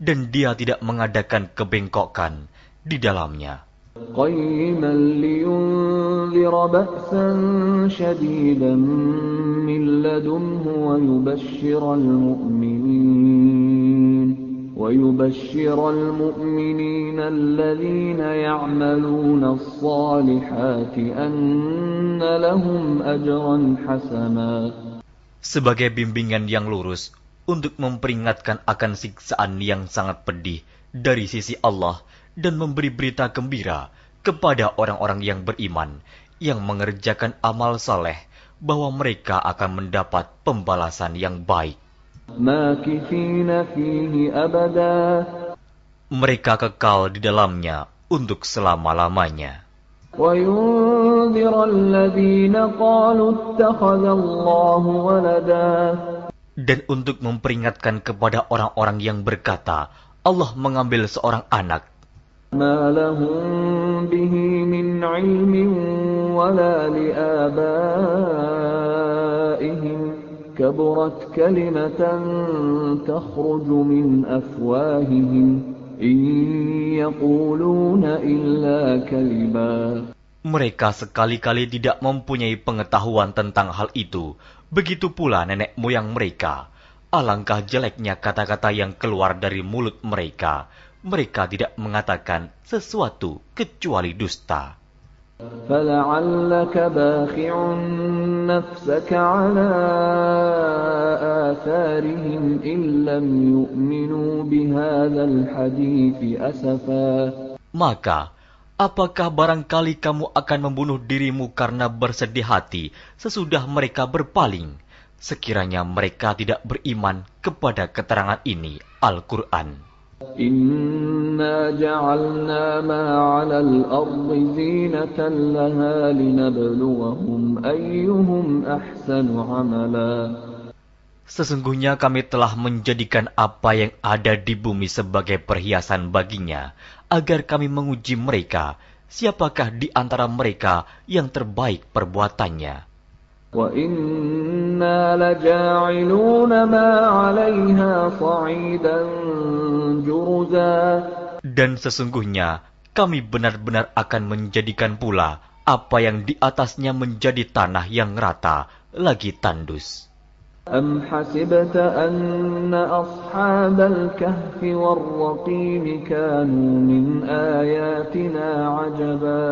dan dia tidak mengadakan kebengkokan di dalamnya. قيما لينذر بأسا شديدا من لدنه ويبشر المؤمنين ويبشر المؤمنين الذين يعملون الصالحات أن لهم أجرا حسنا Sebagai bimbingan yang lurus untuk memperingatkan akan siksaan yang sangat pedih dari sisi Allah dan memberi berita gembira kepada orang-orang yang beriman yang mengerjakan amal saleh bahwa mereka akan mendapat pembalasan yang baik. ماكثين فيه أبدا Mereka kekal di dalamnya untuk selama-lamanya. وينذر الذين قالوا اتخذ الله ولدا Dan untuk memperingatkan kepada orang-orang yang berkata, Allah mengambil seorang anak, ما لهم به من علم ولا لآبائهم كبرت كلمة تخرج من أفواههم إن يقولون إلا كذبا Mereka sekali-kali tidak mempunyai pengetahuan tentang hal itu. Begitu pula nenek moyang mereka. Alangkah jeleknya kata-kata yang keluar dari mulut mereka. Mereka tidak mengatakan sesuatu kecuali dusta. فلعلك باخع نفسك على آثارهم إن لم يؤمنوا بهذا الحديث أسفا Maka, Apakah barangkali kamu akan membunuh dirimu karena bersedih hati sesudah mereka berpaling? Sekiranya mereka tidak beriman kepada keterangan ini, Al-Quran. Inna ja'alna ma'ala al-ardi zinatan laha linabluwahum ayyuhum ahsanu amala. Sesungguhnya kami telah menjadikan apa yang ada di bumi sebagai perhiasan baginya, agar kami menguji mereka, siapakah di antara mereka yang terbaik perbuatannya. وإنا لجاعلون ما عليها صعيدا جرزا Dan sesungguhnya kami benar-benar akan menjadikan pula apa yang di atasnya menjadi tanah yang rata, lagi tandus. أم حسبت أن أصحاب الكهف والرقيم كانوا من آياتنا عجبا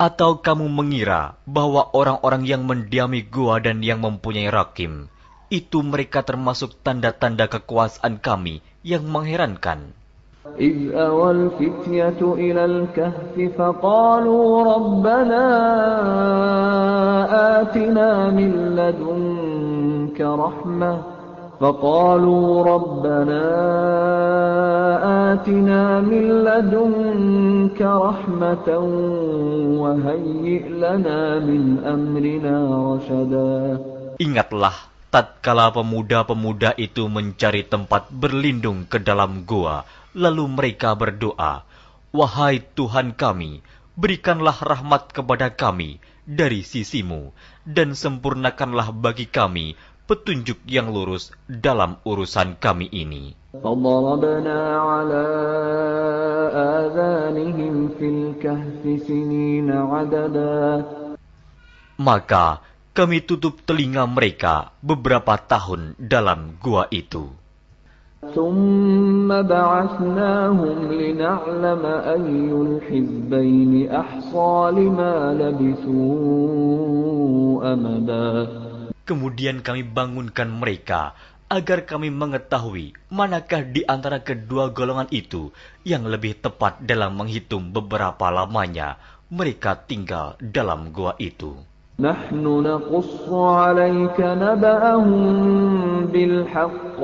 Atau kamu mengira bahwa orang-orang yang mendiami gua dan yang mempunyai rakim, itu mereka termasuk tanda-tanda kekuasaan kami yang mengherankan. إذ أوى الفتية إلى الكهف فقالوا ربنا آتنا من لدنك رحمة فقالوا ربنا آتنا من لدنك رحمة وهيئ لنا من أمرنا رشدا Ingatlah tatkala pemuda-pemuda itu mencari tempat berlindung ke dalam gua, lalu mereka berdoa, Wahai Tuhan kami, berikanlah rahmat kepada kami dari sisimu, dan sempurnakanlah bagi kami petunjuk yang lurus dalam urusan kami ini. فضربنا على آذانهم في الكهف سنين عددا Maka kami tutup telinga mereka beberapa tahun dalam gua itu. ثم بعثناهم لنعلم أي الحزبين أحصى لما لبثوا أمدا Kemudian kami bangunkan mereka agar kami mengetahui manakah di antara kedua golongan itu yang lebih tepat dalam menghitung beberapa lamanya mereka tinggal dalam gua itu. نحن نقص عليك نبأهم بالحق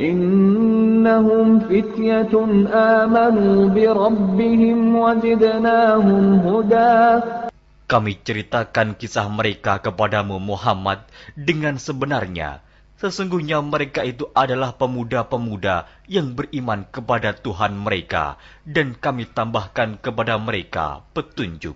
إنهم فتية آمنوا بربهم وزدناهم هدى Kami ceritakan kisah mereka kepadamu Muhammad dengan sebenarnya. Sesungguhnya mereka itu adalah pemuda-pemuda yang beriman kepada Tuhan mereka dan kami tambahkan kepada mereka petunjuk.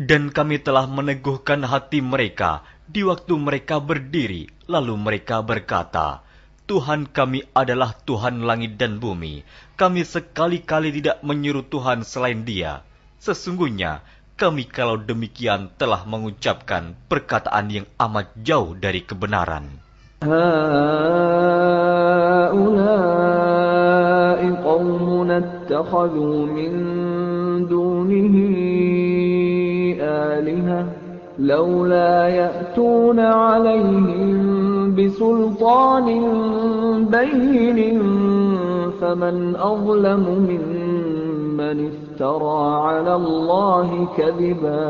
Dan kami telah meneguhkan hati mereka di waktu mereka berdiri, lalu mereka berkata, Tuhan kami adalah Tuhan langit dan bumi. Kami sekali-kali tidak menyuruh Tuhan selain dia. Sesungguhnya, kami kalau demikian telah mengucapkan perkataan yang amat jauh dari kebenaran. هؤلاء قومنا اتخذوا من دونه آلهة لولا يأتون عليهم بسلطان بين فمن أظلم ممن افترى على الله كذبا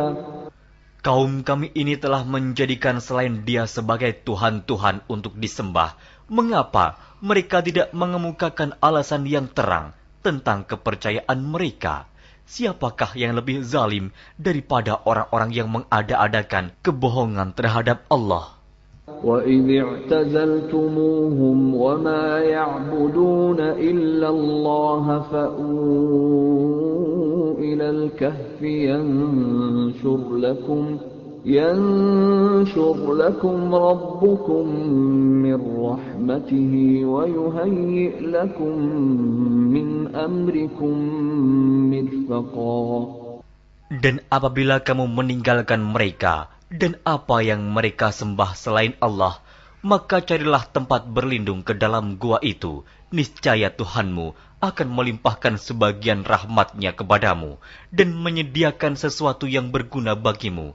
Kaum kami ini telah menjadikan selain dia sebagai Tuhan-Tuhan untuk disembah. Mengapa mereka tidak mengemukakan alasan yang terang tentang kepercayaan mereka? Siapakah yang lebih zalim daripada orang-orang yang mengada-adakan kebohongan terhadap Allah? وإذ اعتزلتموهم وما يعبدون إلا الله فأووا إلى الكهف ينشر لكم ينشر لكم ربكم من رحمته ويهيئ لكم من أمركم مرفقا Dan apabila kamu meninggalkan mereka dan apa yang mereka sembah selain Allah, maka carilah tempat berlindung ke dalam gua itu. Niscaya Tuhanmu akan melimpahkan sebagian rahmatnya kepadamu dan menyediakan sesuatu yang berguna bagimu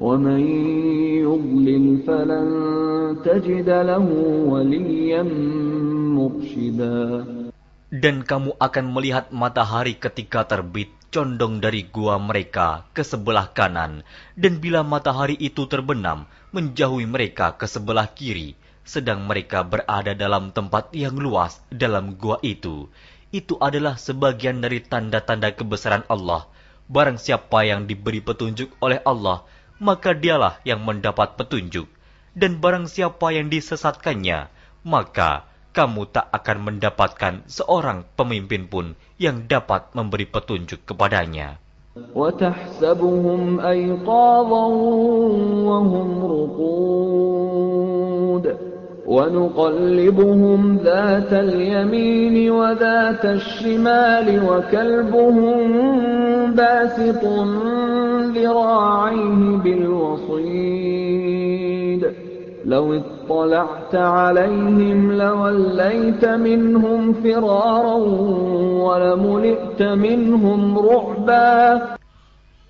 ومن يضلل فلن تجد له وليا مرشدا Dan kamu akan melihat matahari ketika terbit condong dari gua mereka ke sebelah kanan, dan bila matahari itu terbenam, menjauhi mereka ke sebelah kiri, sedang mereka berada dalam tempat yang luas dalam gua itu. Itu adalah sebagian dari tanda-tanda kebesaran Allah. Barang siapa yang diberi petunjuk oleh Allah, maka dialah yang mendapat petunjuk. Dan barang siapa yang disesatkannya, maka kamu tak akan mendapatkan seorang pemimpin pun yang dapat memberi petunjuk kepadanya. وتحسبهم أيقاظا وهم رقود ونقلبهم ذات اليمين وذات الشمال وكلبهم باسط ذراعيه بالوصيد لو اطلعت عليهم لوليت منهم فرارا ولملئت منهم رعبا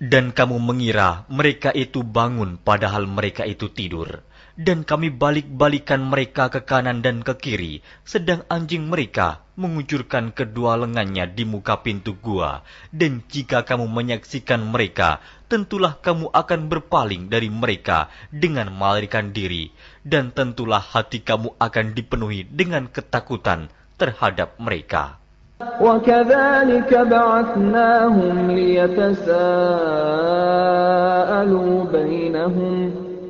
Dan kamu mengira mereka itu bangun padahal mereka itu tidur. Dan kami balik-balikan mereka ke kanan dan ke kiri, sedang anjing mereka mengucurkan kedua lengannya di muka pintu gua. Dan jika kamu menyaksikan mereka, tentulah kamu akan berpaling dari mereka dengan melarikan diri. Dan tentulah hati kamu akan dipenuhi dengan ketakutan terhadap mereka. وكذلك بعثناهم ليتساءلوا بينهم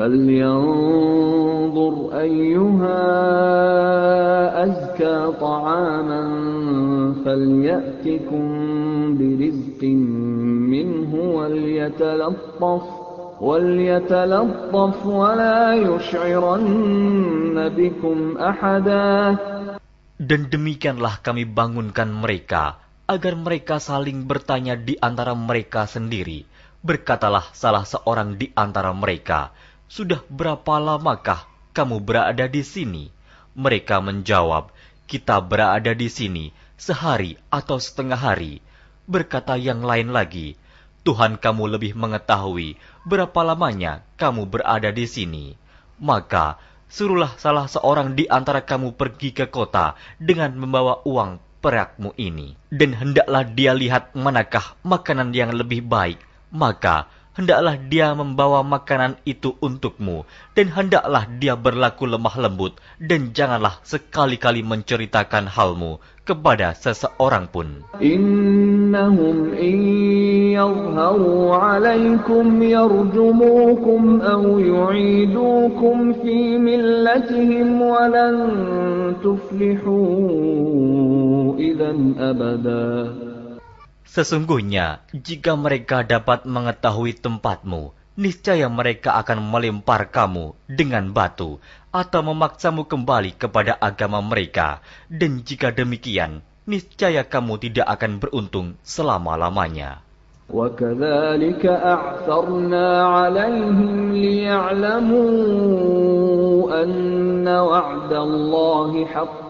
فلينظر أيها أزكى طعاما فليأتكم برزق منه وليتلطف وليتلطف ولا يشعرن بكم أحدا Dan demikianlah kami bangunkan mereka, agar mereka saling bertanya di antara mereka sendiri. Berkatalah salah seorang di antara mereka, sudah berapa lamakah kamu berada di sini? Mereka menjawab, Kita berada di sini sehari atau setengah hari. Berkata yang lain lagi, Tuhan kamu lebih mengetahui berapa lamanya kamu berada di sini. Maka suruhlah salah seorang di antara kamu pergi ke kota dengan membawa uang perakmu ini. Dan hendaklah dia lihat manakah makanan yang lebih baik. Maka hendaklah dia membawa makanan itu untukmu, dan hendaklah dia berlaku lemah lembut, dan janganlah sekali-kali menceritakan halmu kepada seseorang pun. Innahum alaikum yarjumukum yu'idukum fi millatihim walan tuflihu idan. Sesungguhnya, jika mereka dapat mengetahui tempatmu, niscaya mereka akan melempar kamu dengan batu atau memaksamu kembali kepada agama mereka. Dan jika demikian, niscaya kamu tidak akan beruntung selama-lamanya. وكذلك أعثرنا عليهم ليعلموا أن وعد الله حق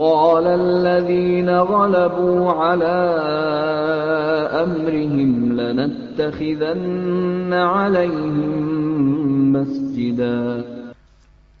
قال الذين غلبوا على أمرهم لنتخذن عليهم مسجدا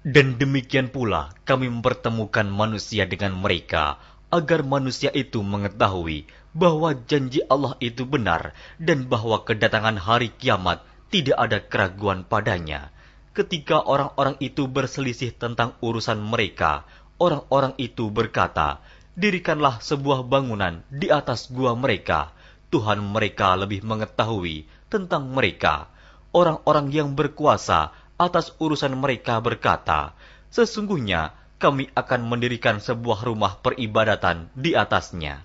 Dan demikian pula kami mempertemukan manusia dengan mereka, agar manusia itu mengetahui bahwa janji Allah itu benar dan bahwa kedatangan hari kiamat tidak ada keraguan padanya. Ketika orang-orang itu berselisih tentang urusan mereka, orang-orang itu berkata, Dirikanlah sebuah bangunan di atas gua mereka. Tuhan mereka lebih mengetahui tentang mereka. Orang-orang yang berkuasa atas urusan mereka berkata, Sesungguhnya kami akan mendirikan sebuah rumah peribadatan di atasnya.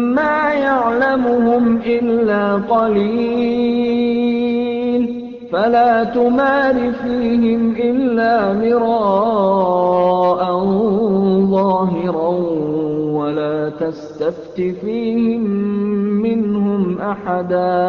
إلا قليل فلا تمار فيهم إلا مراء ظاهرا ولا تستفت فيهم منهم أحدا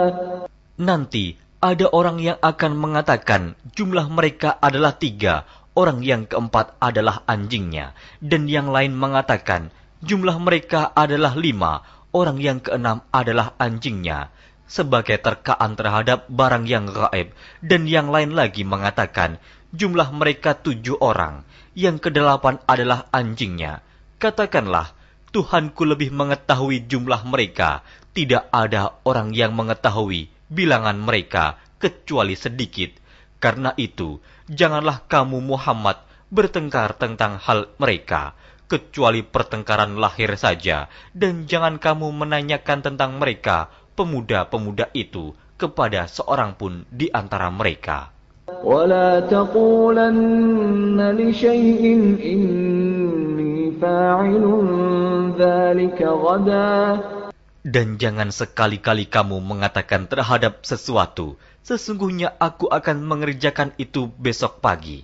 Nanti ada orang yang akan mengatakan jumlah mereka adalah tiga, orang yang keempat adalah anjingnya, dan yang lain mengatakan jumlah mereka adalah lima, orang yang keenam adalah anjingnya, sebagai terkaan terhadap barang yang gaib, dan yang lain lagi mengatakan jumlah mereka tujuh orang, yang kedelapan adalah anjingnya. Katakanlah, Tuhanku lebih mengetahui jumlah mereka, tidak ada orang yang mengetahui bilangan mereka kecuali sedikit. Karena itu, janganlah kamu Muhammad bertengkar tentang hal mereka, kecuali pertengkaran lahir saja, dan jangan kamu menanyakan tentang mereka, pemuda-pemuda itu, kepada seorang pun di antara mereka. ولا تقولن لشيء إني فاعل ذلك غدا Dan jangan sekali-kali kamu mengatakan terhadap sesuatu, sesungguhnya aku akan mengerjakan itu besok pagi.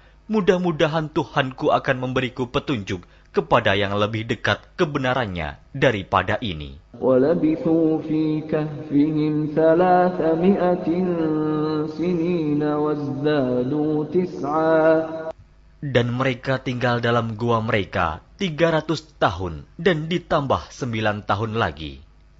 mudah-mudahan Tuhanku akan memberiku petunjuk kepada yang lebih dekat kebenarannya daripada ini. Dan mereka tinggal dalam gua mereka 300 tahun dan ditambah 9 tahun lagi.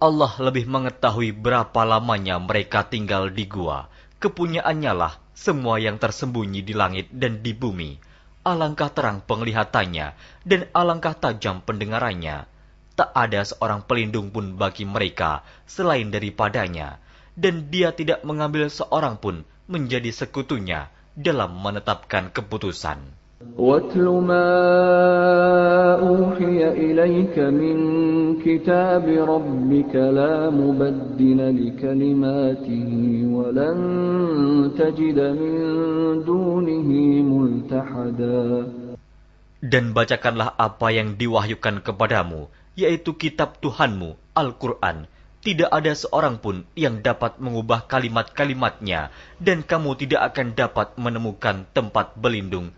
Allah lebih mengetahui berapa lamanya mereka tinggal di gua. Kepunyaannya lah semua yang tersembunyi di langit dan di bumi. Alangkah terang penglihatannya dan alangkah tajam pendengarannya. Tak ada seorang pelindung pun bagi mereka selain daripadanya. Dan dia tidak mengambil seorang pun menjadi sekutunya dalam menetapkan keputusan. واتل ما أوحي إليك من كتاب ربك لا مبدل لكلماته ولن تجد من دونه ملتحدا Dan bacakanlah apa yang diwahyukan kepadamu, yaitu kitab Tuhanmu, Al-Quran. Tidak ada seorang pun yang dapat mengubah kalimat-kalimatnya, dan kamu tidak akan dapat menemukan tempat berlindung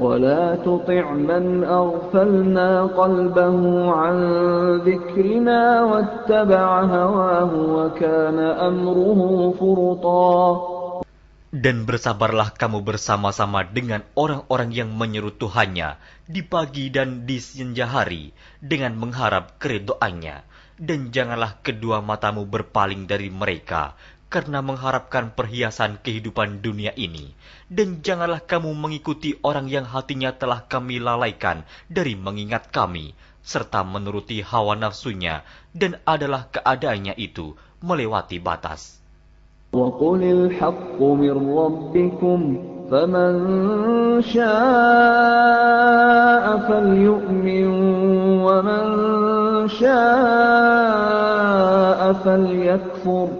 ولا تطع من أغفلنا قلبه عن ذكرنا واتبع هواه وكان أمره فرطا Dan bersabarlah kamu bersama-sama dengan orang-orang yang menyeru Tuhannya di pagi dan di senja hari dengan mengharap keridoannya. Dan janganlah kedua matamu berpaling dari mereka karena mengharapkan perhiasan kehidupan dunia ini. Dan janganlah kamu mengikuti orang yang hatinya telah kami lalaikan dari mengingat kami, serta menuruti hawa nafsunya, dan adalah keadaannya itu melewati batas. وقل الحق من ربكم فمن شاء فليؤمن ومن شاء فليكفر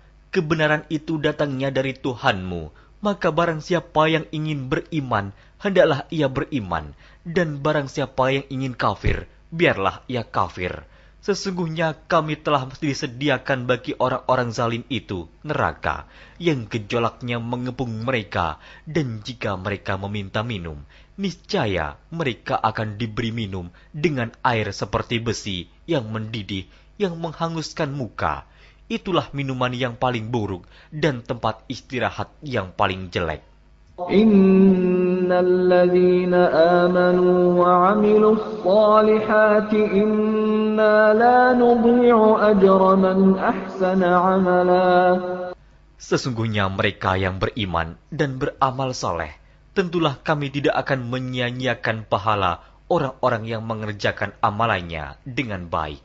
kebenaran itu datangnya dari Tuhanmu, maka barang siapa yang ingin beriman, hendaklah ia beriman, dan barang siapa yang ingin kafir, biarlah ia kafir. Sesungguhnya kami telah disediakan bagi orang-orang zalim itu neraka yang gejolaknya mengepung mereka dan jika mereka meminta minum, niscaya mereka akan diberi minum dengan air seperti besi yang mendidih yang menghanguskan muka Itulah minuman yang paling buruk dan tempat istirahat yang paling jelek. إن الذين آمنوا وعملوا الصالحات إنا لا نضيع أجر من أحسن عملا Sesungguhnya mereka yang beriman dan beramal soleh, tentulah kami tidak akan menyia-nyiakan pahala orang-orang yang mengerjakan amalannya dengan baik.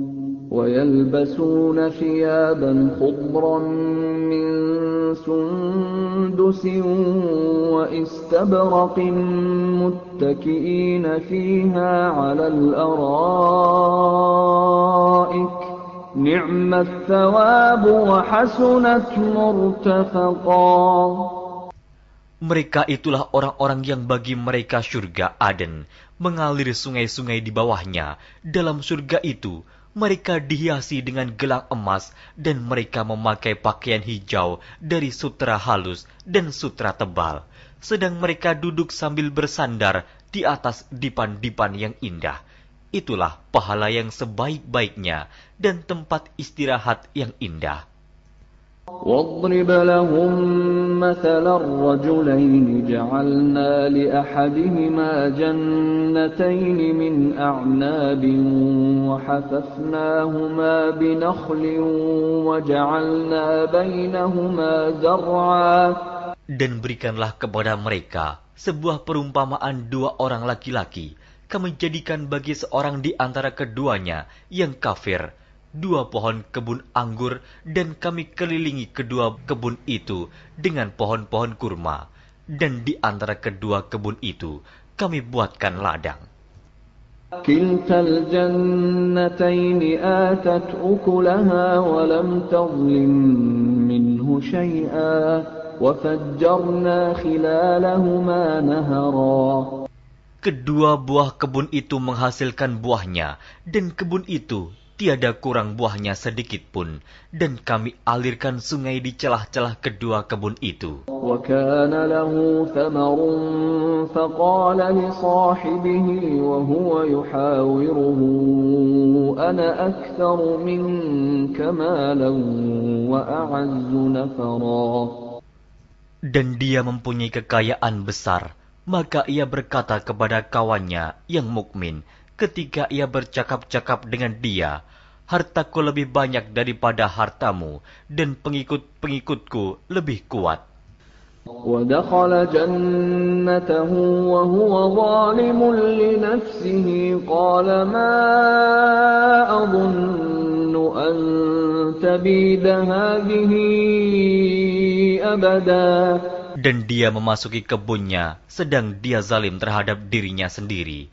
ويلبسون ثيابا خضرا من سندس واستبرق متكئين فيها على الأرائك نعم الثواب وحسنت مرتفقا Mereka itulah orang-orang yang bagi mereka surga Aden, mengalir sungai-sungai di bawahnya. Dalam surga itu, mereka dihiasi dengan gelang emas dan mereka memakai pakaian hijau dari sutra halus dan sutra tebal. Sedang mereka duduk sambil bersandar di atas dipan-dipan yang indah. Itulah pahala yang sebaik-baiknya dan tempat istirahat yang indah. واضرب لهم مثل الرجلين جعلنا لأحدهما جنتين من أعناب وحففناهما بنخل وجعلنا بينهما زرعا Dan berikanlah kepada mereka sebuah perumpamaan dua orang laki-laki. Kami jadikan bagi seorang di antara keduanya yang kafir dua pohon kebun anggur dan kami kelilingi kedua kebun itu dengan pohon-pohon kurma. Dan di antara kedua kebun itu kami buatkan ladang. كلتا الجنتين آتت أكلها ولم تظلم منه شيئا وفجرنا خلالهما نهرا Kedua buah kebun itu menghasilkan buahnya, dan kebun itu tiada kurang buahnya sedikit pun, dan kami alirkan sungai di celah-celah kedua kebun itu. وكان له ثمر فقال لصاحبه وهو يحاوره أنا أكثر منك مالا وأعز نفرا Dan dia mempunyai kekayaan besar, maka ia berkata kepada kawannya yang mukmin ketika ia bercakap-cakap dengan dia, hartaku lebih banyak daripada hartamu, dan pengikut-pengikutku lebih kuat. ودخل جنته وهو ظالم لنفسه قال ما أظن أن تبيد هذه أبدا Dan dia memasuki kebunnya, sedang dia zalim terhadap dirinya sendiri.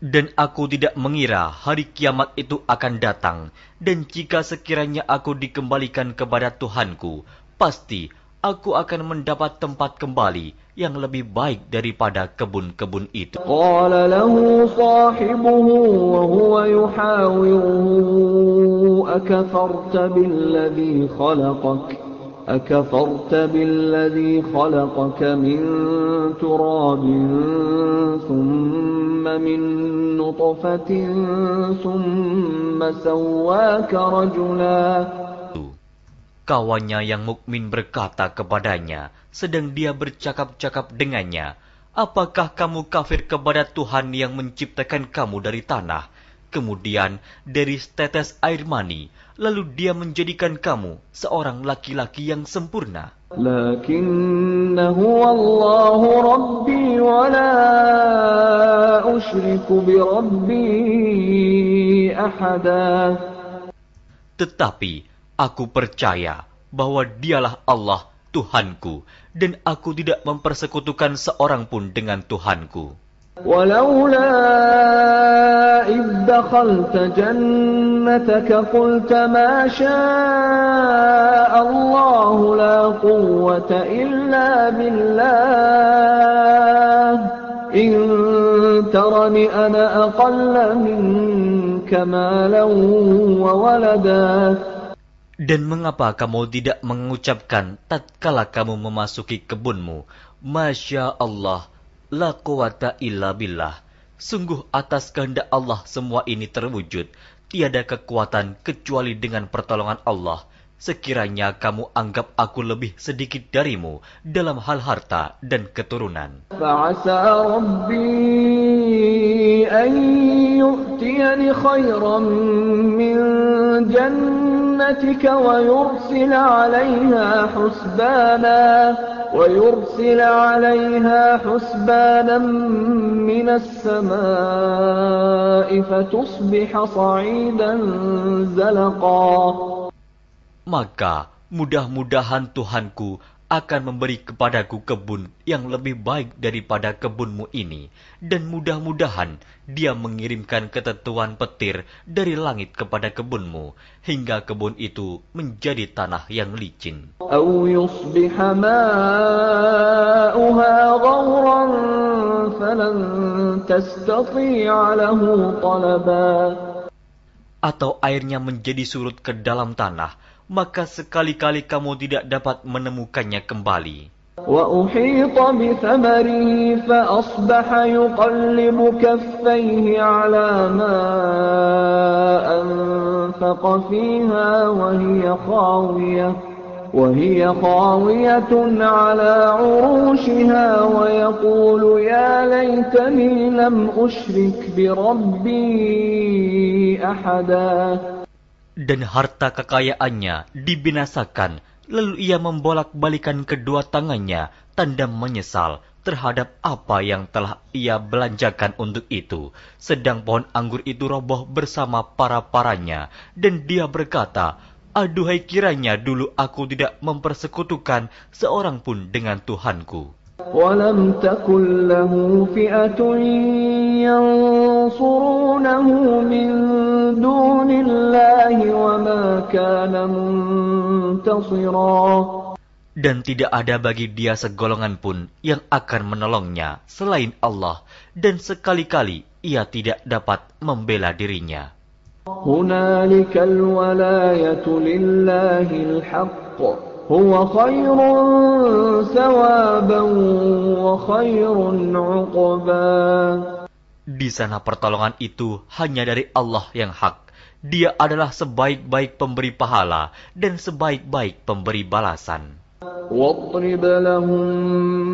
Dan aku tidak mengira hari kiamat itu akan datang, dan jika sekiranya aku dikembalikan kepada Tuhanku, pasti aku akan mendapat tempat kembali yang lebih baik daripada kebun-kebun itu. أكفرت بالذي خلقك من تراب ثم من نطفة ثم سواك رجلا Kawannya yang mukmin berkata kepadanya, sedang dia bercakap-cakap dengannya, Apakah kamu kafir kepada Tuhan yang menciptakan kamu dari tanah, kemudian dari setetes air mani, lalu dia menjadikan kamu seorang laki-laki yang sempurna. Tetapi aku percaya bahwa dialah Allah Tuhanku dan aku tidak mempersekutukan seorang pun dengan Tuhanku. ولولا إذ دخلت جنتك قلت ما شاء الله لا قوة إلا بالله إن ترني أنا أقل منك مالا وولدا Dan mengapa kamu tidak mengucapkan tatkala kamu memasuki kebunmu, Masya Allah, La quwata illa billah. Sungguh atas kehendak Allah semua ini terwujud. Tiada kekuatan kecuali dengan pertolongan Allah. Sekiranya kamu anggap aku lebih sedikit darimu dalam hal harta dan keturunan. Fa'asa جنتك ويرسل عليها حسبانا ويرسل عليها حسبانا من السماء فتصبح صعيدا زلقا. Maka mudah-mudahan Tuhanku akan memberi kepadaku kebun yang lebih baik daripada kebunmu ini, dan mudah-mudahan dia mengirimkan ketentuan petir dari langit kepada kebunmu, hingga kebun itu menjadi tanah yang licin. Atau airnya menjadi surut ke dalam tanah, maka sekali-kali kamu tidak dapat menemukannya kembali. وأحيط بثمره فأصبح يقلب كفيه على ما أنفق فيها وهي خاوية وهي خاوية على عروشها ويقول يا ليتني لم أشرك بربي أحدا Dan harta kekayaannya dibinasakan, lalu ia membolak-balikan kedua tangannya, tanda menyesal terhadap apa yang telah ia belanjakan untuk itu. Sedang pohon anggur itu roboh bersama para-paranya, dan dia berkata, Aduhai kiranya dulu aku tidak mempersekutukan seorang pun dengan Tuhanku. ولم تكن له فئة ينصرونه من دون الله وما كان منتصرا Dan tidak ada bagi dia segolongan pun yang akan menolongnya selain Allah, dan sekali-kali ia tidak dapat membela dirinya. هنالك الولاية لله الحق هو خير ثوابا وخير عقبا Di sana pertolongan itu hanya dari Allah yang hak. Dia adalah sebaik-baik pemberi pahala dan sebaik-baik pemberi balasan. واضرب لهم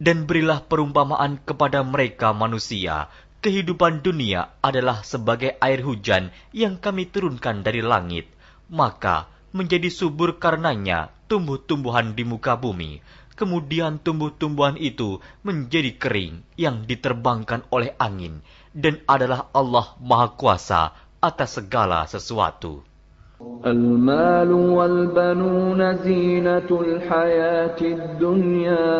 Dan berilah perumpamaan kepada mereka manusia. Kehidupan dunia adalah sebagai air hujan yang kami turunkan dari langit. Maka menjadi subur karenanya tumbuh-tumbuhan di muka bumi. Kemudian tumbuh-tumbuhan itu menjadi kering yang diterbangkan oleh angin. Dan adalah Allah Maha Kuasa atas segala sesuatu. المال والبنون زينة الحياة الدنيا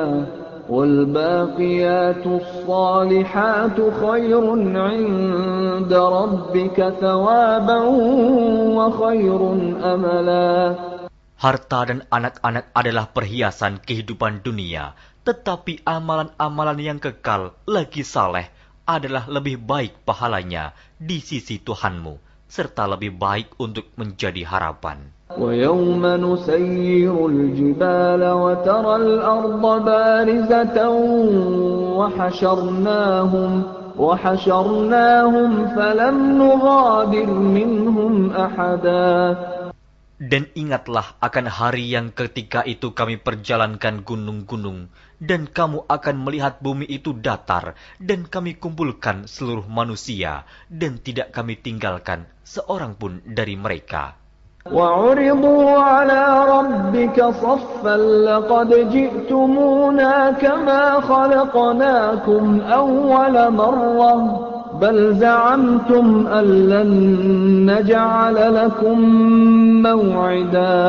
والباقيات الصالحات خير عند ربك ثوابا وخير أملا Harta dan anak-anak adalah perhiasan kehidupan dunia, tetapi amalan-amalan yang kekal lagi saleh adalah lebih baik pahalanya di sisi Tuhanmu, serta lebih baik untuk menjadi harapan. ويوم نسير الجبال وترى الأرض بارزة وحشرناهم وحشرناهم فلم نغادر منهم أحدا Dan ingatlah akan hari yang ketika itu kami perjalankan gunung-gunung, dan kamu akan melihat bumi itu datar, dan kami kumpulkan seluruh manusia, dan tidak kami tinggalkan seorang pun dari mereka. وعرضوا على ربك صفا لقد جئتمونا كما خلقناكم أول مرة بل زعمتم أن لن نجعل لكم موعدا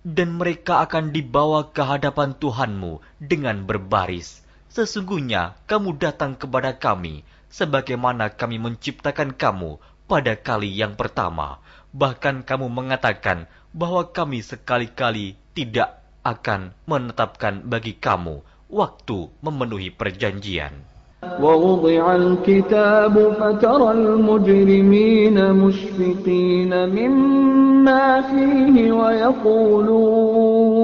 Dan mereka akan dibawa ke hadapan Tuhanmu dengan berbaris. Sesungguhnya kamu datang kepada kami, sebagaimana kami menciptakan kamu pada kali yang pertama. Bahkan kamu mengatakan bahwa kami sekali-kali tidak akan menetapkan bagi kamu waktu memenuhi perjanjian. ووضع الكتاب فترى المجرمين مشفقين مما فيه ويقولون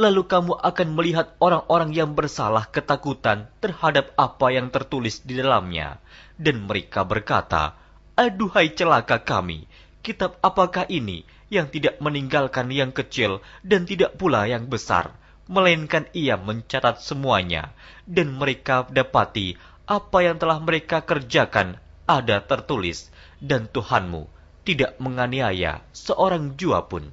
lalu kamu akan melihat orang-orang yang bersalah ketakutan terhadap apa yang tertulis di dalamnya. Dan mereka berkata, Aduhai celaka kami, kitab apakah ini yang tidak meninggalkan yang kecil dan tidak pula yang besar, melainkan ia mencatat semuanya, dan mereka dapati apa yang telah mereka kerjakan ada tertulis, dan Tuhanmu tidak menganiaya seorang jua pun.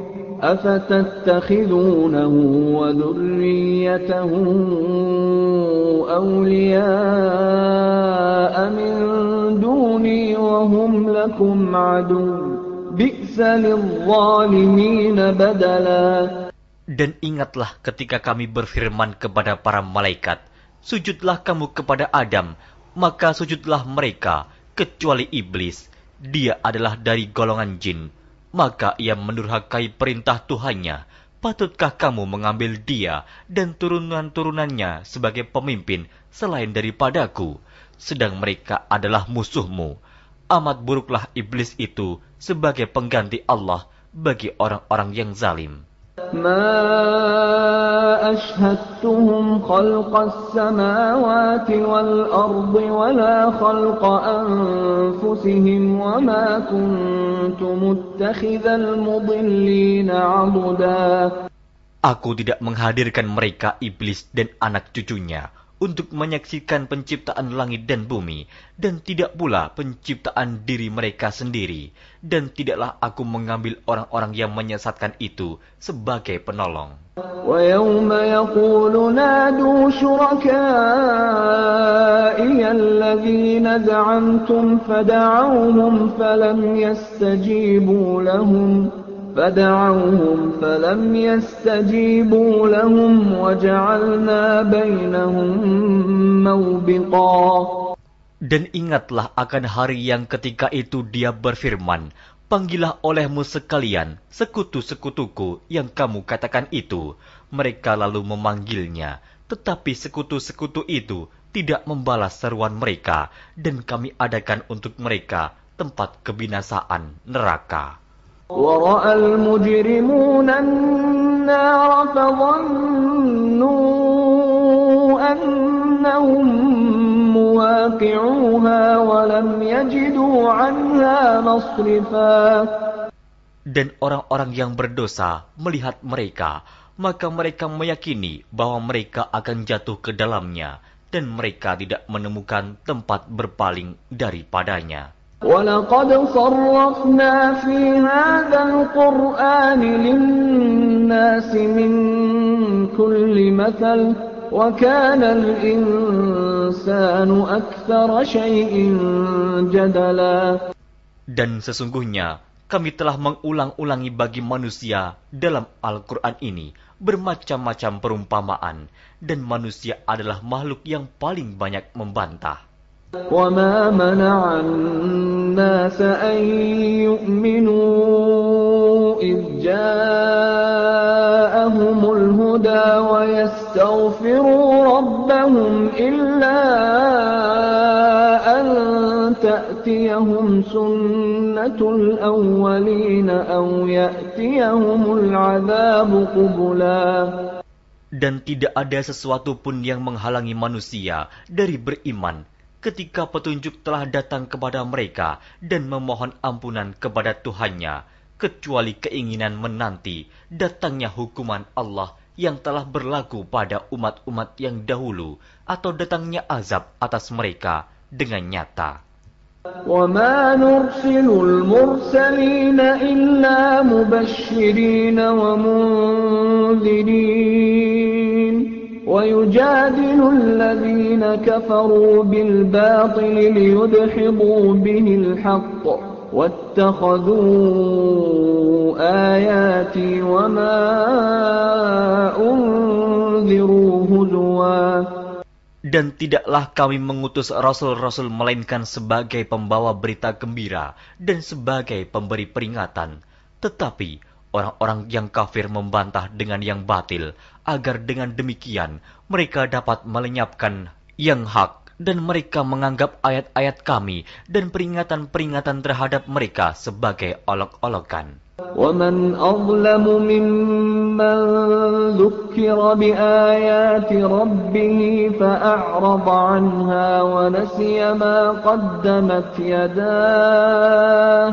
أفتتخذونه وذريته أولياء من دوني وهم لكم عدو بئس للظالمين بدلا Dan ingatlah ketika kami berfirman kepada para malaikat, Sujudlah kamu kepada Adam, maka sujudlah mereka, kecuali iblis. Dia adalah dari golongan jin. maka ia mendurhakai perintah Tuhannya. Patutkah kamu mengambil dia dan turunan-turunannya sebagai pemimpin selain daripadaku? Sedang mereka adalah musuhmu. Amat buruklah iblis itu sebagai pengganti Allah bagi orang-orang yang zalim. ما أشهدتهم خلق السماوات والأرض ولا خلق أنفسهم وما كنت متخذ المضلين عضدا Aku tidak menghadirkan mereka iblis dan anak cucunya untuk menyaksikan penciptaan langit dan bumi, dan tidak pula penciptaan diri mereka sendiri, dan tidaklah aku mengambil orang-orang yang menyesatkan itu sebagai penolong. ويوم يقول نادوا شركائي الذين زعمتم فدعوهم فلم يستجيبوا لهم فدعوهم فلم يستجيبوا لهم وجعلنا بينهم موبقا Dan ingatlah akan hari yang ketika itu dia berfirman, Panggillah olehmu sekalian sekutu-sekutuku yang kamu katakan itu. Mereka lalu memanggilnya, tetapi sekutu-sekutu itu tidak membalas seruan mereka, dan kami adakan untuk mereka tempat kebinasaan neraka. ورأى المجرمون النار فظنوا أنهم مواقعوها ولم يجدوا عنها مصرفا Dan orang-orang yang berdosa melihat mereka, maka mereka meyakini bahwa mereka akan jatuh ke dalamnya, dan mereka tidak menemukan tempat berpaling daripadanya. ولقد صرفنا في هذا القرآن للناس من كل مثل وكان الإنسان أكثر شيء جدلا Dan sesungguhnya kami telah mengulang-ulangi bagi manusia dalam Al-Quran ini bermacam-macam perumpamaan, dan manusia adalah makhluk yang paling banyak membantah. وما منع الناس أن يؤمنوا إذ جاءهم الهدى ويستغفروا ربهم إلا أن تأتيهم سنة الأولين أو يأتيهم العذاب قبلا Dan tidak ada sesuatu pun yang menghalangi manusia dari beriman ketika petunjuk telah datang kepada mereka dan memohon ampunan kepada Tuhannya, kecuali keinginan menanti datangnya hukuman Allah yang telah berlaku pada umat-umat yang dahulu atau datangnya azab atas mereka dengan nyata. وما نرسل المرسلين إلا مبشرين ومنذرين ويجادل الذين كفروا بالباطل ليدحضوا به الحق واتخذوا آياتي وما أنذروا هزوا Dan tidaklah kami mengutus rasul-rasul melainkan sebagai pembawa berita gembira dan sebagai pemberi peringatan. Tetapi orang-orang yang kafir membantah dengan yang batil, agar dengan demikian mereka dapat melenyapkan yang hak dan mereka menganggap ayat-ayat kami dan peringatan-peringatan terhadap mereka sebagai olok-olokan. ومن أظلم ممن ذكر بآيات ربه فأعرض عنها ونسي ما قدمت يداه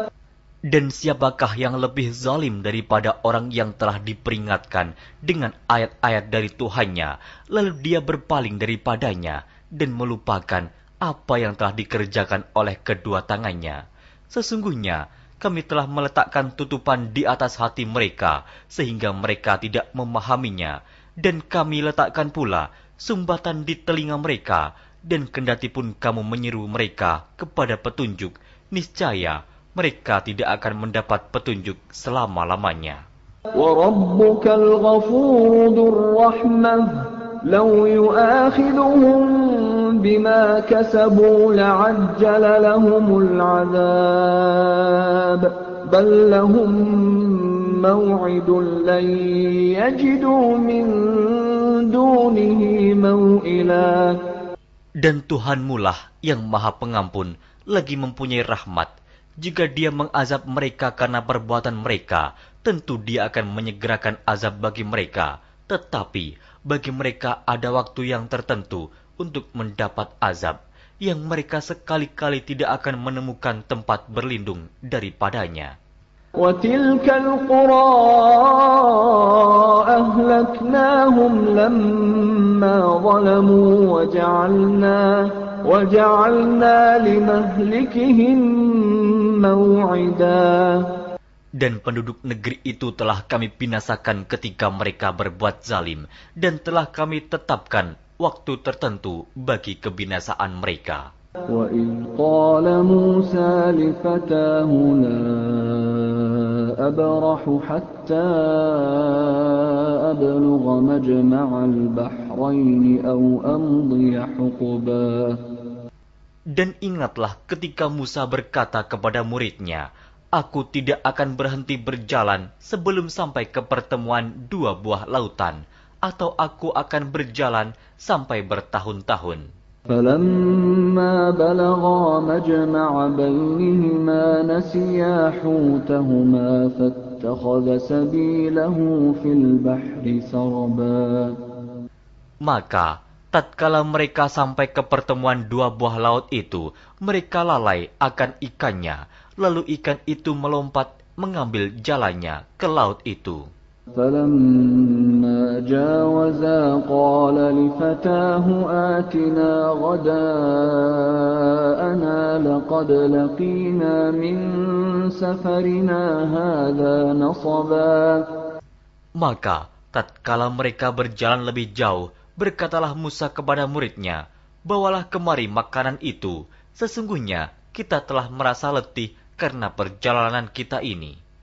Dan siapakah yang lebih zalim daripada orang yang telah diperingatkan dengan ayat-ayat dari Tuhannya, lalu dia berpaling daripadanya dan melupakan apa yang telah dikerjakan oleh kedua tangannya. Sesungguhnya, kami telah meletakkan tutupan di atas hati mereka, sehingga mereka tidak memahaminya. Dan kami letakkan pula sumbatan di telinga mereka, dan kendati pun kamu menyeru mereka kepada petunjuk, niscaya mereka tidak akan mendapat petunjuk selama-lamanya. وربك الغفور ذو الرحمة لو يؤاخذهم بما كسبوا لعجل لهم العذاب بل لهم موعد لن يجدوا من دونه موئلا Dan Tuhanmulah yang maha pengampun, lagi mempunyai rahmat. jika dia mengazab mereka karena perbuatan mereka, tentu dia akan menyegerakan azab bagi mereka. Tetapi bagi mereka ada waktu yang tertentu untuk mendapat azab, yang mereka sekali-kali tidak akan menemukan tempat berlindung daripadanya. وتلك القرى أهلكناهم لما ظلموا وجعلنا وجعلنا لمهلكهم موعدا Dan penduduk negeri itu telah kami binasakan ketika mereka berbuat zalim, dan telah kami tetapkan waktu tertentu bagi kebinasaan mereka. وإذ قال موسى لفتاه لا أبرح حتى أبلغ مجمع البحرين أو أمضي حقبا Dan ingatlah ketika Musa berkata kepada muridnya, Aku tidak akan berhenti berjalan sebelum sampai ke pertemuan dua buah lautan, atau aku akan berjalan sampai bertahun-tahun. فلما بلغا مجمع بينهما نسيا حوتهما فاتخذ سبيله في البحر سربا Maka, tatkala mereka sampai ke pertemuan dua buah laut itu, mereka lalai akan ikannya, Lalu ikan itu melompat mengambil jalannya ke laut itu. فلما جاوزا قال لفتاه آتنا غداءنا لقد لقينا من سفرنا هذا نصبا Maka tatkala mereka berjalan lebih jauh, berkatalah Musa kepada muridnya, Bawalah kemari makanan itu, sesungguhnya kita telah merasa letih karena perjalanan kita ini.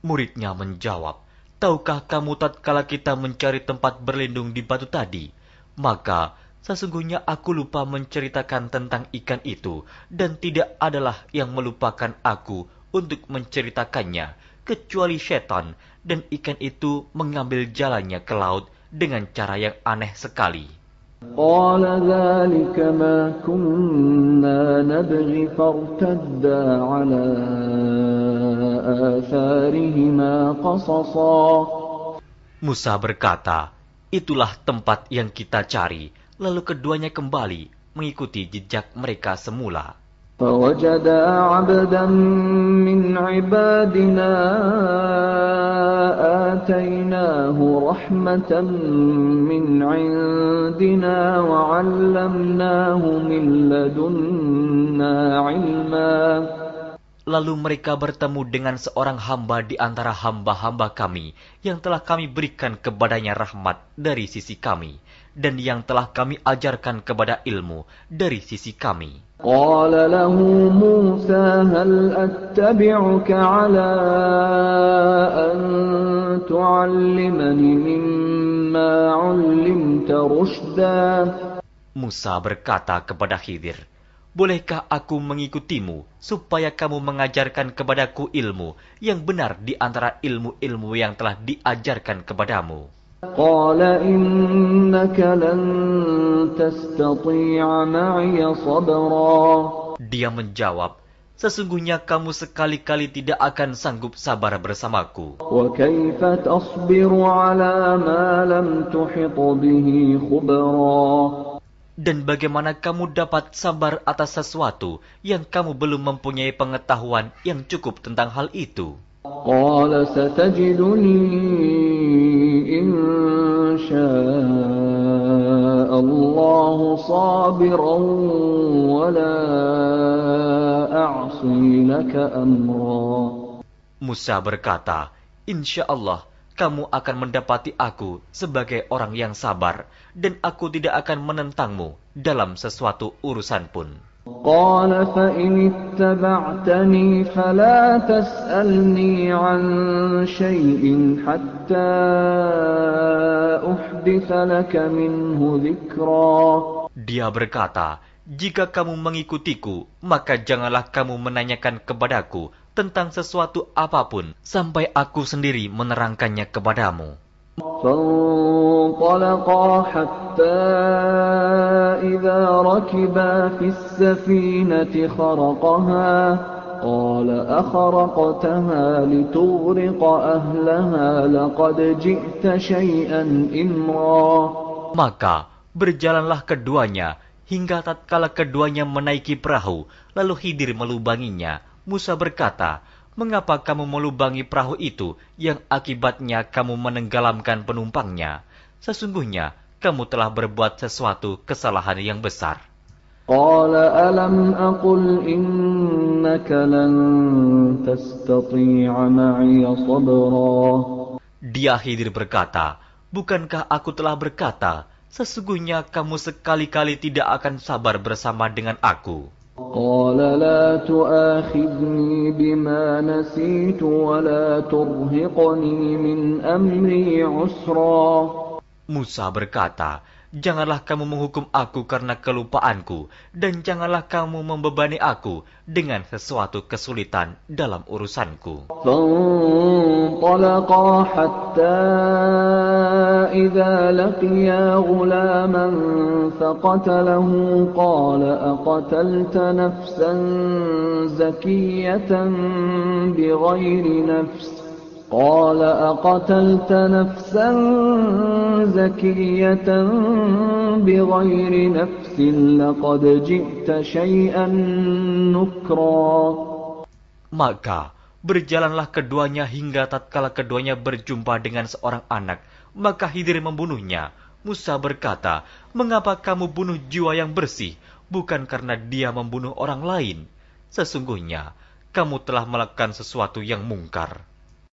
Muridnya menjawab, Tahukah kamu tatkala kita mencari tempat berlindung di batu tadi? Maka sesungguhnya aku lupa menceritakan tentang ikan itu, dan tidak adalah yang melupakan aku untuk menceritakannya, kecuali setan, dan ikan itu mengambil jalannya ke laut dengan cara yang aneh sekali. قال ذلك ما كنا نبغي فارتدا على آثارهما قصصا Musa berkata, Itulah tempat yang kita cari. Lalu keduanya kembali mengikuti jejak mereka semula. فوجدا عبدا من عبادنا آتيناه رحمة من عندنا وعلمناه من لدنا علما Lalu mereka bertemu dengan seorang hamba di antara hamba-hamba kami yang telah kami berikan kepadanya rahmat dari sisi kami dan yang telah kami ajarkan kepada ilmu dari sisi kami. قال له موسى هل أتبعك على أن تعلمني مما علمت رشدا Musa berkata kepada Khidir, Bolehkah aku mengikutimu supaya kamu mengajarkan kepadaku ilmu yang benar di antara ilmu-ilmu yang telah diajarkan kepadamu? قال إنك لن تستطيع معي صبرا Dia menjawab, Sesungguhnya kamu sekali-kali tidak akan sanggup sabar bersamaku. وكيف تصبر على ما لم تحط به خبرا Dan bagaimana kamu dapat sabar atas sesuatu yang kamu belum mempunyai pengetahuan yang cukup tentang hal itu? قال ستجدني إن شاء الله صابرا ولا أعصي لك أمرا Musa berkata, Insya Allah, kamu akan mendapati aku sebagai orang yang sabar, dan aku tidak akan menentangmu dalam sesuatu urusan pun. قال فإن اتبعتني فلا تسألني عن شيء حتى أحدث لك منه ذكرا Dia berkata, Jika kamu mengikutiku, maka janganlah kamu menanyakan kepadaku tentang sesuatu apapun sampai aku sendiri menerangkannya kepadamu. فانطلقا حتى إذا ركبا في السفينة خرقها قال أخرقتها لتغرق أهلها لقد جئت شيئا إمرا Maka berjalanlah keduanya hingga tatkala keduanya menaiki perahu, lalu Khidir melubanginya. Musa berkata, Mengapa kamu melubangi perahu itu yang akibatnya kamu menenggelamkan penumpangnya? Sesungguhnya kamu telah berbuat sesuatu kesalahan yang besar. قال ألم أقل إنك لن تستطيع معي صبرا Dia Khidir berkata, Bukankah aku telah berkata, sesungguhnya kamu sekali-kali tidak akan sabar bersama dengan aku. قال لا تؤاخذني بما نسيت ولا ترهقني من أمري عسرا. Musa berkata, janganlah kamu menghukum aku karena kelupaanku, dan janganlah kamu membebani aku dengan sesuatu kesulitan dalam urusanku. فانطلقا حتى إذا لقيا غلاما فقتله قال أقتلت نفسا زكية بغير نفس قال أقتلت نفسا زكية بغير نفس لقد جئت شيئا نكرا Maka berjalanlah keduanya hingga tatkala keduanya berjumpa dengan seorang anak, maka Hidir membunuhnya. Musa berkata, "Mengapa kamu bunuh jiwa yang bersih, bukan karena dia membunuh orang lain? Sesungguhnya kamu telah melakukan sesuatu yang mungkar."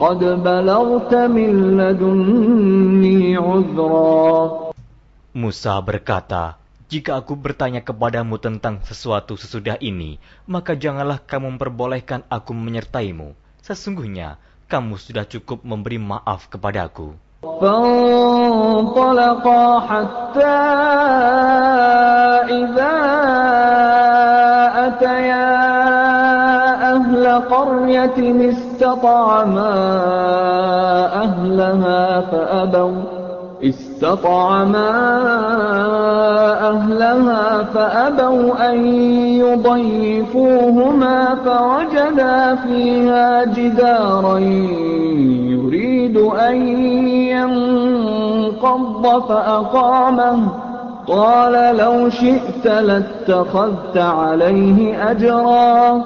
قد بلغت من لدني عذرا Musa berkata, Jika aku bertanya kepadamu tentang sesuatu sesudah ini, maka janganlah kamu memperbolehkan aku menyertaimu. Sesungguhnya, kamu sudah cukup memberi maaf kepadaku. فانطلقا حتى إذا أتيا أهل قرية استطعما أهلها فأبوا. استطعما أهلها فأبوا أن يضيفوهما فوجدا فيها جدارا. يريد أن ينقض فأقامه. قال لو شئت لاتخذت عليه أجرا.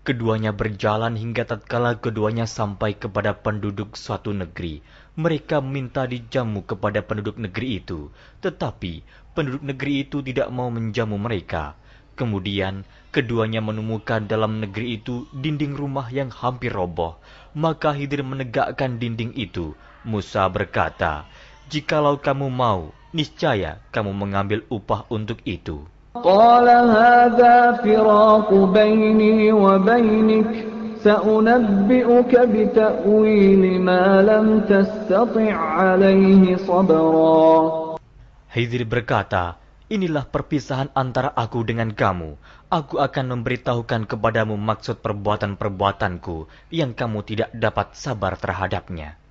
Keduanya berjalan hingga tatkala keduanya sampai kepada penduduk suatu negeri. Mereka minta dijamu kepada penduduk negeri itu, tetapi penduduk negeri itu tidak mau menjamu mereka. Kemudian keduanya menemukan dalam negeri itu dinding rumah yang hampir roboh. Maka Hidir menegakkan dinding itu. Musa berkata, "Jikalau kamu mau, niscaya kamu mengambil upah untuk itu." قال هذا فراق بيني وبينك سأنبئك بتأويل ما لم تستطع عليه صبرا Hidir berkata, Inilah perpisahan antara aku dengan kamu. Aku akan memberitahukan kepadamu maksud perbuatan-perbuatanku yang kamu tidak dapat sabar terhadapnya.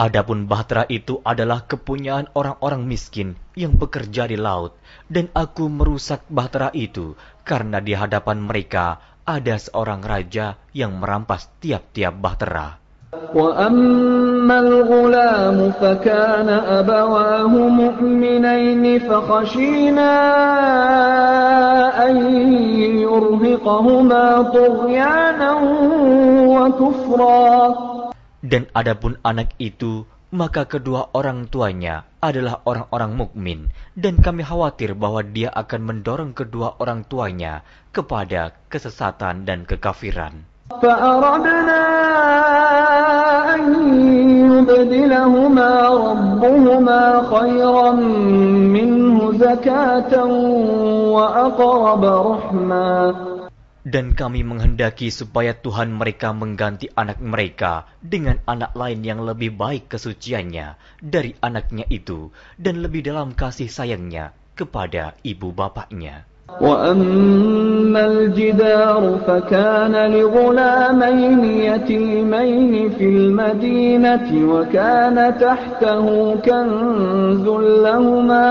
Adapun bahtera itu adalah kepunyaan orang-orang miskin yang bekerja di laut, dan aku merusak bahtera itu karena di hadapan mereka ada seorang raja yang merampas tiap-tiap bahtera. وأما الغلام فكان أبواه مؤمنين فخشينا أن يرهقهما طغيانا وكفرا Dan adapun anak itu, maka kedua orang tuanya adalah orang-orang mukmin, dan kami khawatir bahwa dia akan mendorong kedua orang tuanya kepada kesesatan dan kekafiran. فأردنا أن يبدلهما ربهما خيرا منه زكاة وأقرب رحما Dan kami menghendaki supaya Tuhan mereka mengganti anak mereka dengan anak lain yang lebih baik kesuciannya dari anaknya itu dan lebih dalam kasih sayangnya kepada ibu bapaknya. وأما الجدار فكان لغلامين يتيمين في المدينة وكان تحته كنز لهما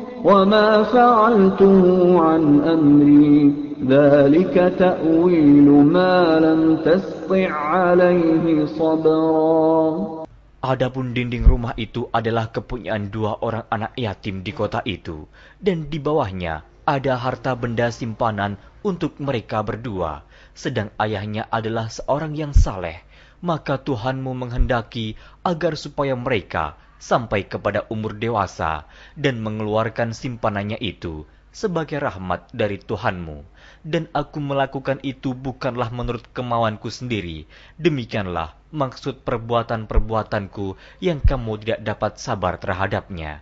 وما فعلته عن أمري ذلك تأويل ما لم تسطع عليه صبرا Adapun dinding rumah itu adalah kepunyaan dua orang anak yatim di kota itu, dan di bawahnya ada harta benda simpanan untuk mereka berdua, sedang ayahnya adalah seorang yang saleh. Maka Tuhanmu menghendaki agar supaya mereka sampai kepada umur dewasa dan mengeluarkan simpanannya itu sebagai rahmat dari Tuhanmu. Dan aku melakukan itu bukanlah menurut kemauanku sendiri. Demikianlah maksud perbuatan-perbuatanku yang kamu tidak dapat sabar terhadapnya.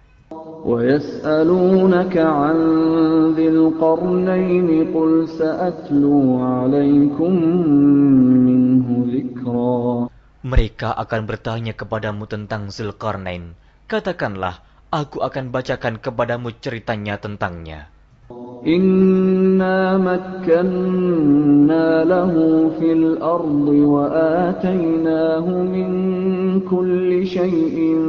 ويسألونك عن ذي القرنين قل سأتلو عليكم منه ذكرا mereka akan bertanya kepadamu tentang Zulkarnain. Katakanlah, aku akan bacakan kepadamu ceritanya tentangnya. Inna makkanna lahu fil ardi wa atainahu min kulli shayin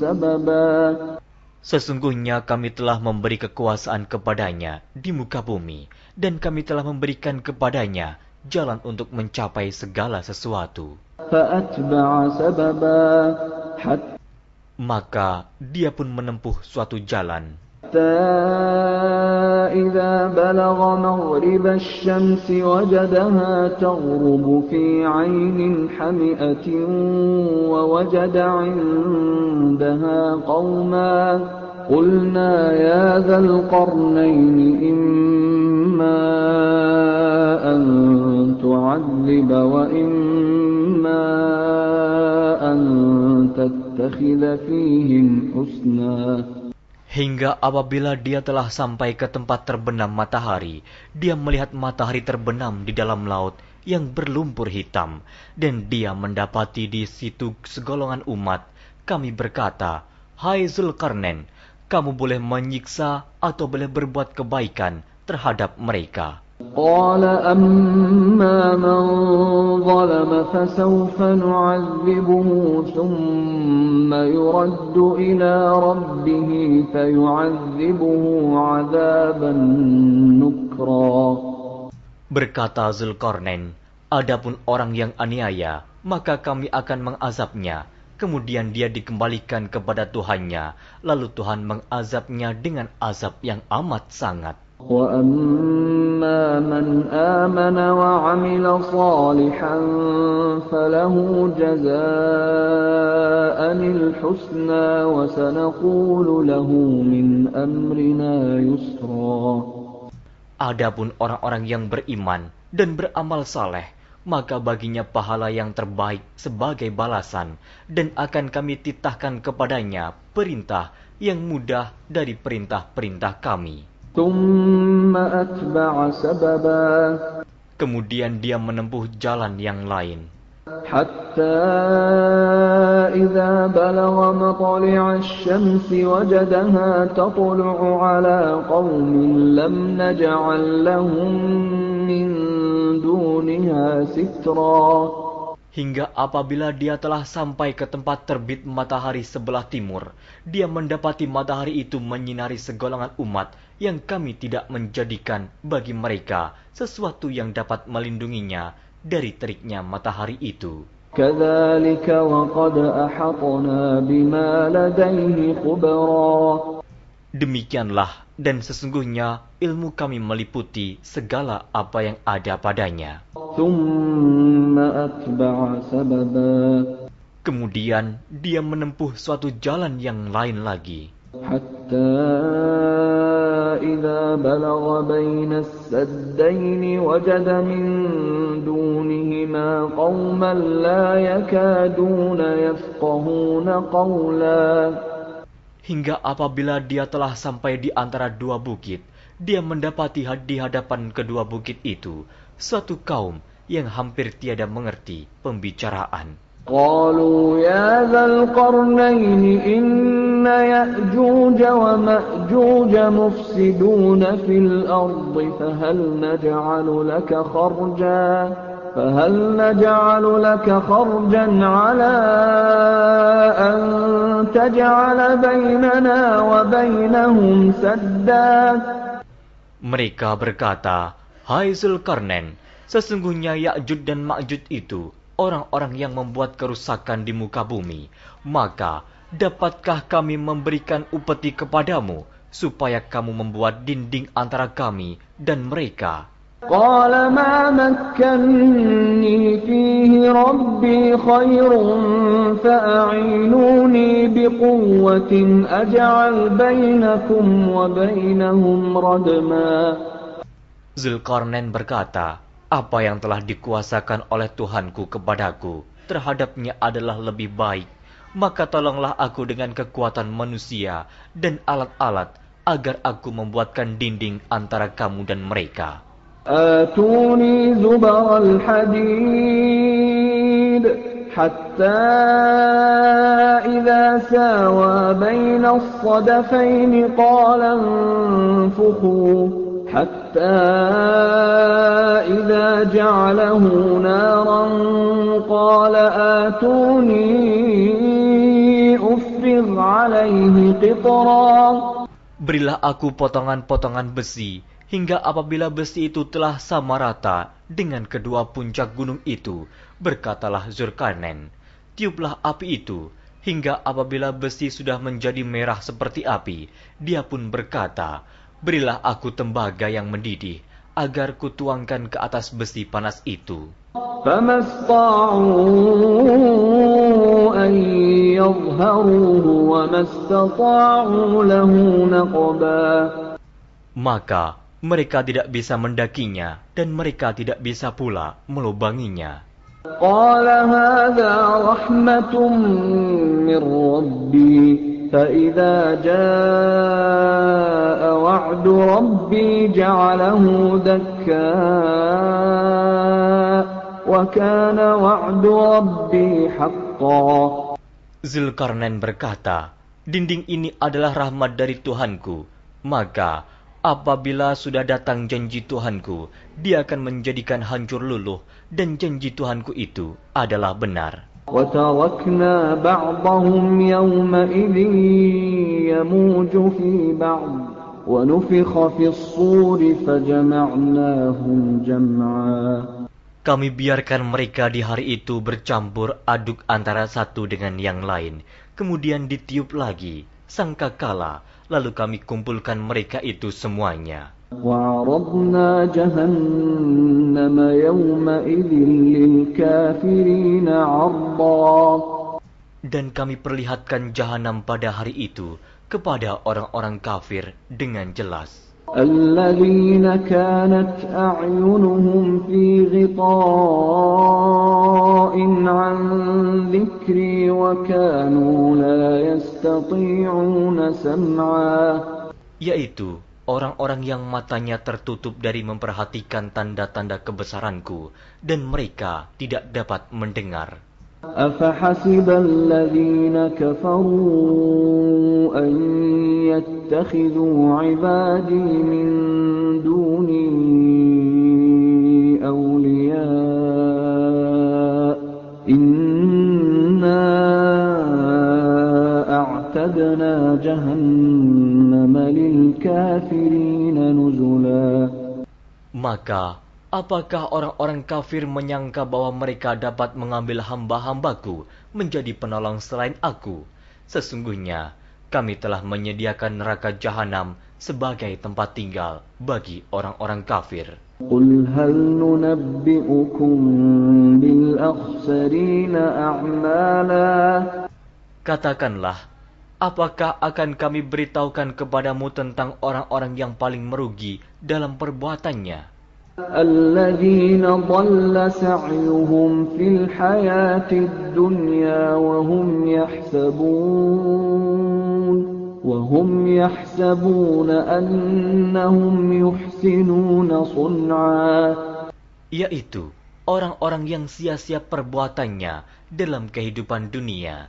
sababa. Sesungguhnya kami telah memberi kekuasaan kepadanya di muka bumi dan kami telah memberikan kepadanya jalan untuk mencapai segala sesuatu. فأتبع سببا حتى Maka dia pun menempuh suatu jalan. إذا بلغ مغرب الشمس وجدها تغرب في عين حمئة ووجد عندها قوما قلنا يا ذا القرنين إما أن تعذب وإما أن تتخذ فيهم حسنا Hingga apabila dia telah sampai ke tempat terbenam matahari, dia melihat matahari terbenam di dalam laut yang berlumpur hitam, dan dia mendapati di situ segolongan umat. Kami berkata, Hai Zulkarnain, kamu boleh menyiksa atau boleh berbuat kebaikan terhadap mereka. قال أما من ظلم فسوف نعذبه ثم يرد إلى ربه فيعذبه عذابا نكرا Berkata Zulkarnain, adapun orang yang aniaya, maka kami akan mengazabnya. Kemudian dia dikembalikan kepada Tuhannya, lalu Tuhan mengazabnya dengan azab yang amat sangat. وأما من آمن وعمل صالحا فله جزاء الحسنى وسنقول له من أمرنا يسرا Adapun orang-orang yang beriman dan beramal saleh, maka baginya pahala yang terbaik sebagai balasan, dan akan kami titahkan kepadanya perintah yang mudah dari perintah-perintah kami. ثم أتبع سببا Kemudian dia menempuh jalan yang lain. حتى إذا بلغ مطلع الشمس وجدها تطلع على قوم لم نجعل لهم من دونها سترا Hingga apabila dia telah sampai ke tempat terbit matahari sebelah timur, dia mendapati matahari itu menyinari segolongan umat yang kami tidak menjadikan bagi mereka sesuatu yang dapat melindunginya dari teriknya matahari itu. Demikianlah dan sesungguhnya ilmu kami meliputi segala apa yang ada padanya. Kemudian dia menempuh suatu jalan yang lain lagi. حتى إذا بلغ بين السدين وجد من دونهما قوما لا يكادون يفقهون قولا Hingga apabila dia telah sampai di antara dua bukit, dia mendapati di hadapan kedua bukit itu suatu kaum yang hampir tiada mengerti pembicaraan. قالوا يا ذا القرنين إن يأجوج ومأجوج مفسدون في الأرض فهل نجعل لك خرجا فهل نجعل لك خرجا على أن تجعل بيننا وبينهم سدا. Mereka berkata, Hai Zulkarnain, sesungguhnya Ya'jud dan Ma'jud itu orang-orang yang membuat kerusakan di muka bumi. Maka, dapatkah kami memberikan upeti kepadamu, supaya kamu membuat dinding antara kami dan mereka? قال ما مكني فيه ربي خير فأعينوني بقوة أجعل بينكم وبينهم ردما Zulkarnain berkata, apa yang telah dikuasakan oleh Tuhanku kepadaku terhadapnya adalah lebih baik. Maka tolonglah aku dengan kekuatan manusia dan alat-alat agar aku membuatkan dinding antara kamu dan mereka. آتوني زبر الحديد حتى إذا ساوى بين الصدفين قال انفخوا حتى إذا جعله نارا قال آتوني أفرغ عليه قطرا Berilah aku potongan-potongan besi, hingga apabila besi itu telah sama rata dengan kedua puncak gunung itu, berkatalah Zulkarnain, tiuplah api itu, hingga apabila besi sudah menjadi merah seperti api, dia pun berkata, Berilah aku tembaga yang mendidih, agar kutuangkan ke atas besi panas itu. Maka mereka tidak bisa mendakinya dan mereka tidak bisa pula melubanginya. Qala hadha rahmatun min rabbi فإذا جاء وعد ربي جعله دكاء وكان وعد ربي حقا Zulkarnain berkata, Dinding ini adalah rahmat dari Tuhanku. Maka, apabila sudah datang janji Tuhanku, dia akan menjadikan hancur luluh, dan janji Tuhanku itu adalah benar. وتركنا بعضهم يومئذ يموج في بعض ونفخ في الصور فجمعناهم جمعا Kami biarkan mereka di hari itu bercampur aduk antara satu dengan yang lain, kemudian ditiup lagi, sangkakala, lalu kami kumpulkan mereka itu semuanya. وعرضنا جهنم يومئذ للكافرين عرضا Dan kami perlihatkan jahanam pada hari itu kepada orang-orang kafir dengan jelas. الذين كانت أعينهم في غطاء عن ذكري وكانوا لا يستطيعون سمعا Yaitu orang-orang yang matanya tertutup dari memperhatikan tanda-tanda kebesaranku, dan mereka tidak dapat mendengar. أفحسب الذين كفروا أن يتخذوا عبادي من دوني Maka, apakah orang-orang kafir menyangka bahwa mereka dapat mengambil hamba-hambaku menjadi penolong selain aku? Sesungguhnya, kami telah menyediakan neraka jahanam sebagai tempat tinggal bagi orang-orang kafir. قل هل ننبئكم بالأخسرين أعمالا Katakanlah, apakah akan kami beritahukan kepadamu tentang orang-orang yang paling merugi dalam perbuatannya? الذين ضل سعيهم في الحياة الدنيا وهم يحسبون وهم يحسبون أنهم يحسنون صنعا yaitu orang-orang yang sia-sia perbuatannya dalam kehidupan dunia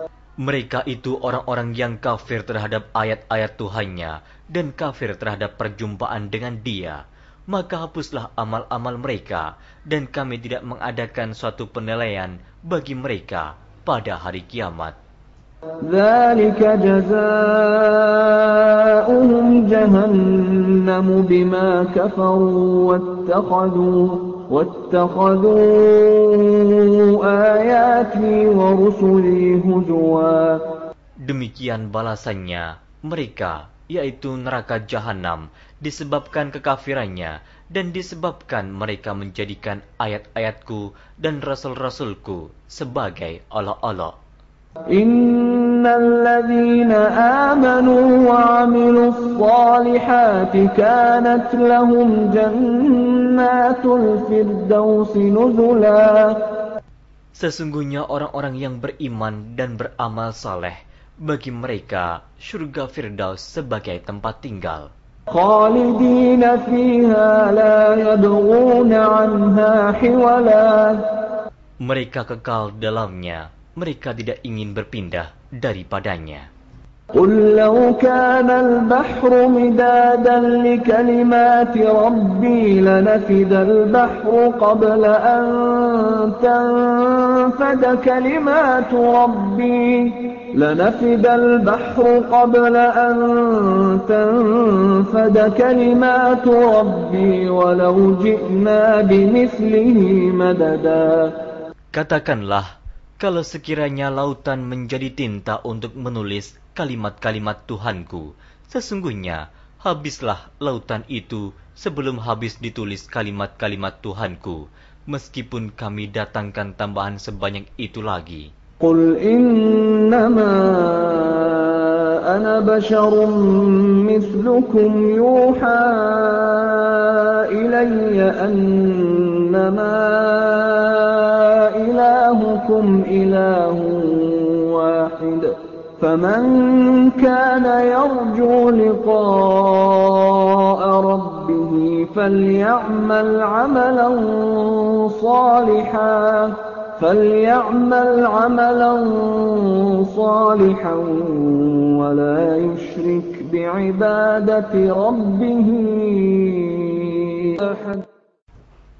Mereka itu orang-orang yang kafir terhadap ayat-ayat Tuhannya dan kafir terhadap perjumpaan dengan dia. Maka hapuslah amal-amal mereka dan kami tidak mengadakan suatu penilaian bagi mereka pada hari kiamat. ذلك جزاؤهم جهنم بما كفروا واتخذوا Demikian balasannya mereka yaitu neraka jahanam disebabkan kekafirannya dan disebabkan mereka menjadikan ayat-ayatku dan rasul-rasulku sebagai Allah-Allah. إن الذين آمنوا وعملوا الصالحات كانت لهم جنات الفردوس نزلا Sesungguhnya orang-orang yang beriman dan beramal saleh, bagi mereka surga Firdaus sebagai tempat tinggal. خالدين فيها لا يبغون عنها حولا Mereka kekal dalamnya, mereka tidak ingin berpindah daripadanya. قل لو كان البحر مدادا لكلمات ربي لنفد البحر قبل أن تنفد كلمات ربي لنفد البحر قبل أن تنفد كلمات ربي ولو جئنا بمثله مددا Katakanlah, kalau sekiranya lautan menjadi tinta untuk menulis kalimat-kalimat Tuhanku, sesungguhnya habislah lautan itu sebelum habis ditulis kalimat-kalimat Tuhanku, meskipun kami datangkan tambahan sebanyak itu lagi. Qul innama ana basharun mislukum yuha ilayya annama إلهكم إله واحد فمن كان يرجو لقاء ربه فليعمل عملا صالحا فليعمل عملا صالحا ولا يشرك بعبادة ربه أحد.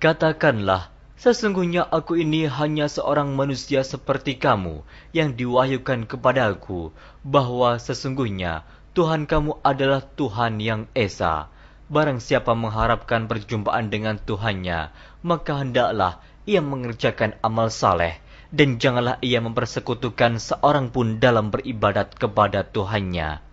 Katakanlah, sesungguhnya aku ini hanya seorang manusia seperti kamu yang diwahyukan kepadaku bahwa sesungguhnya Tuhan kamu adalah Tuhan yang Esa. Barang siapa mengharapkan perjumpaan dengan Tuhannya, maka hendaklah ia mengerjakan amal saleh dan janganlah ia mempersekutukan seorang pun dalam beribadat kepada Tuhannya.